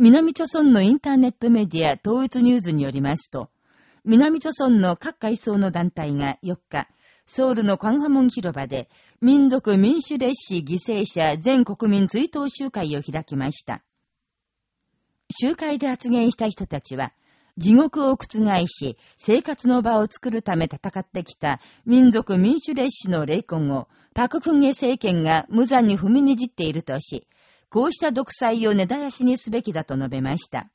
南朝村のインターネットメディア統一ニュースによりますと、南朝村の各階層の団体が4日、ソウルのカンハモン広場で、民族民主列士犠牲者全国民追悼集会を開きました。集会で発言した人たちは、地獄を覆し、生活の場を作るため戦ってきた民族民主列士の霊魂を、パククンゲ政権が無残に踏みにじっているとし、こうした独裁を根絶やしにすべきだと述べました。